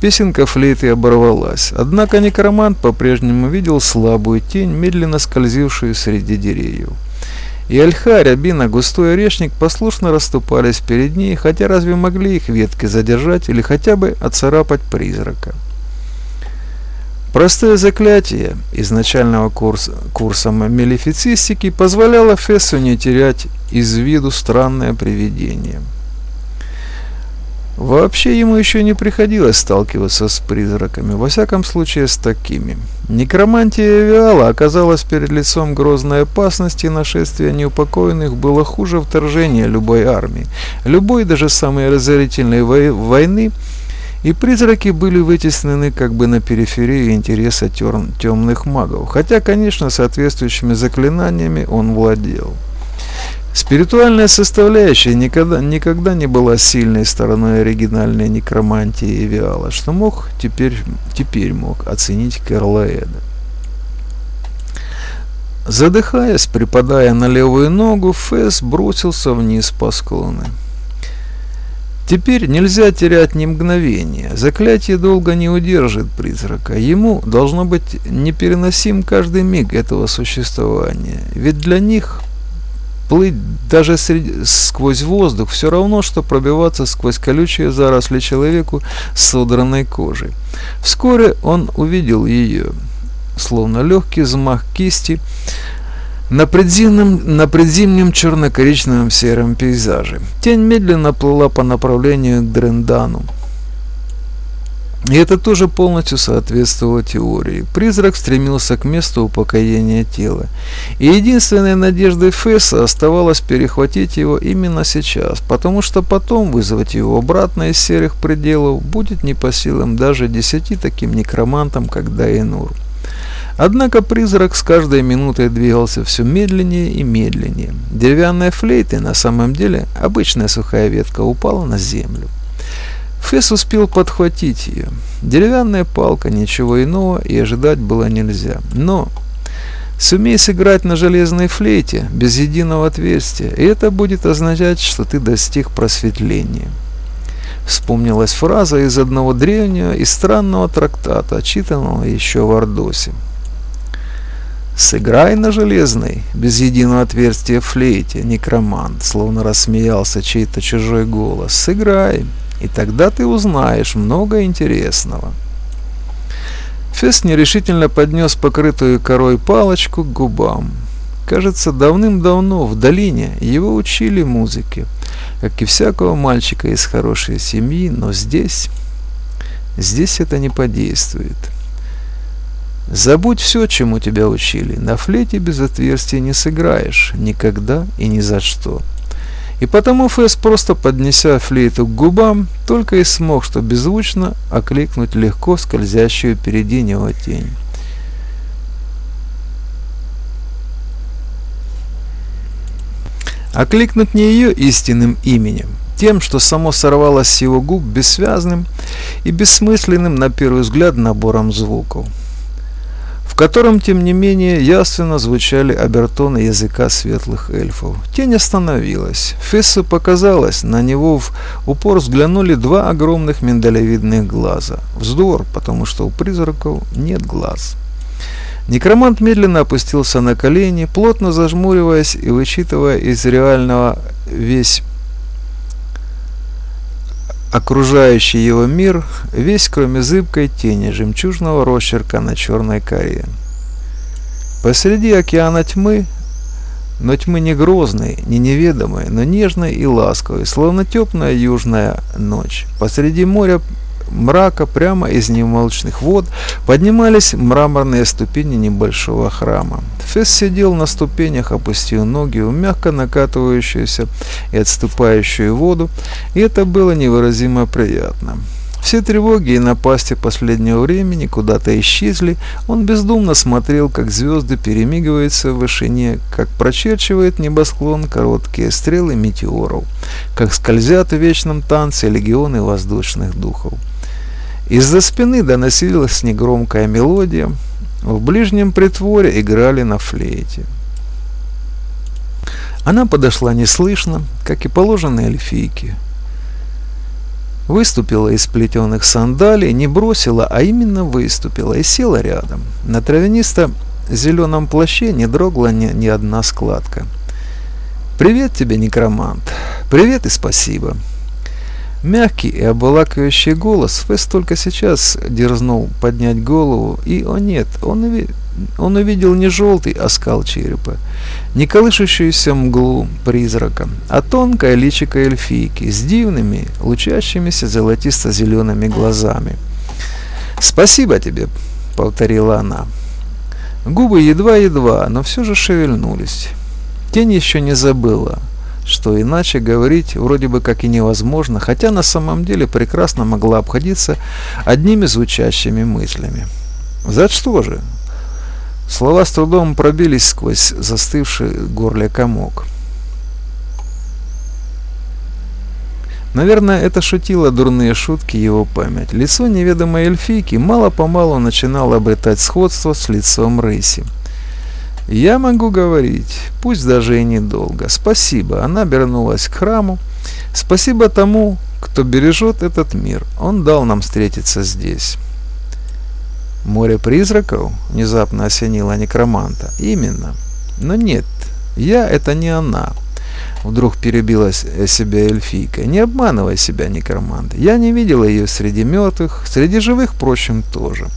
Песенка флейты оборвалась, однако некромант по-прежнему видел слабую тень, медленно скользившую среди деревьев. И ольха, рябина, густой орешник послушно расступались перед ней, хотя разве могли их ветки задержать или хотя бы отцарапать призрака? Простое заклятие изначального курса, курса мелифицистики позволяло Фессу не терять из виду странное привидение. Вообще ему еще не приходилось сталкиваться с призраками, во всяком случае с такими. Некромантия Виала оказалась перед лицом грозной опасности, нашествие неупокоенных было хуже вторжения любой армии, любой даже самой разорительной войны, и призраки были вытеснены как бы на периферии интереса темных магов, хотя, конечно, соответствующими заклинаниями он владел. Спиритуальная составляющая никогда, никогда не была сильной стороной оригинальной некромантии Эвиала, что мог теперь, теперь мог оценить Карлаэда. Задыхаясь, припадая на левую ногу, Фэс бросился вниз по склону. Теперь нельзя терять ни мгновения. Заклятие долго не удержит призрака. Ему должно быть непереносим каждый миг этого существования. Ведь для них Плыть даже среди, сквозь воздух все равно, что пробиваться сквозь колючие заросли человеку с содранной кожей. Вскоре он увидел ее, словно легкий взмах кисти, на предзимнем, на предзимнем черно-коричневом сером пейзаже. Тень медленно плыла по направлению к Дрендану. И это тоже полностью соответствовало теории. Призрак стремился к месту упокоения тела. И единственной надеждой Фесса оставалось перехватить его именно сейчас, потому что потом вызвать его обратно из серых пределов будет не по силам даже десяти таким некромантам, как Дайнур. Однако призрак с каждой минутой двигался все медленнее и медленнее. Деревянная флейта, на самом деле обычная сухая ветка, упала на землю. Фесс успел подхватить ее. Деревянная палка, ничего иного и ожидать было нельзя. Но сумей сыграть на железной флейте без единого отверстия, и это будет означать, что ты достиг просветления. Вспомнилась фраза из одного древнего и странного трактата, читанного еще в Ордосе. «Сыграй на железной, без единого отверстия флейте, некромант», словно рассмеялся чей-то чужой голос. «Сыграй, и тогда ты узнаешь много интересного. Фест нерешительно поднес покрытую корой палочку к губам. Кажется, давным-давно в долине его учили музыке, как и всякого мальчика из хорошей семьи, но здесь, здесь это не подействует. Забудь все, чему тебя учили. На флейте без отверстия не сыграешь. Никогда и ни за что. И потому Фэс, просто поднеся флейту к губам, только и смог, что беззвучно окликнуть легко скользящую впереди него тень. Окликнуть не ее истинным именем, тем, что само сорвалось с его губ бессвязным и бессмысленным на первый взгляд набором звуков котором, тем не менее, ясно звучали обертоны языка светлых эльфов. Тень остановилась. Фессу показалось, на него в упор взглянули два огромных миндалевидных глаза. Вздор, потому что у призраков нет глаз. Некромант медленно опустился на колени, плотно зажмуриваясь и вычитывая из реального весь окружающий его мир, весь кроме зыбкой тени жемчужного росчерка на черной коре. Посреди океана тьмы, но тьмы не грозной, не неведомой, но нежной и ласковой, словно теплая южная ночь. Посреди моря мрака прямо из немолчных вод поднимались мраморные ступени небольшого храма. Фесс сидел на ступенях, опустив ноги в мягко накатывающуюся и отступающую воду, и это было невыразимо приятно. Все тревоги и напасти последнего времени куда-то исчезли, он бездумно смотрел, как звезды перемигиваются в вышине, как прочерчивает небосклон короткие стрелы метеоров, как скользят в вечном танце легионы воздушных духов. Из-за спины доносилась негромкая мелодия. В ближнем притворе играли на флейте. Она подошла неслышно, как и положено эльфийке. Выступила из плетеных сандалий, не бросила, а именно выступила и села рядом. На травянисто зеленом плаще не дрогла ни, ни одна складка. «Привет тебе, некромант! Привет и спасибо!» Мягкий и обволакивающий голос Фэс только сейчас дерзнул поднять голову, и, о нет, он, он увидел не желтый оскал черепа, не колышущуюся мглу призрака, а тонкое личико эльфийки с дивными, лучащимися золотисто-зелеными глазами. «Спасибо тебе», — повторила она. Губы едва-едва, но все же шевельнулись. Тень еще не забыла — что иначе говорить вроде бы как и невозможно, хотя на самом деле прекрасно могла обходиться одними звучащими мыслями. За что же? Слова с трудом пробились сквозь застывший горле комок. Наверное, это шутило дурные шутки его память. Лицо неведомой эльфийки мало-помалу начинало обретать сходство с лицом рыси. Я могу говорить, пусть даже и недолго. Спасибо. Она обернулась к храму. Спасибо тому, кто бережет этот мир. Он дал нам встретиться здесь. Море призраков внезапно осенило некроманта. Именно. Но нет, я это не она. Вдруг перебила себя эльфийка. Не обманывай себя, некромант. Я не видела ее среди мертвых, среди живых, впрочем, тоже.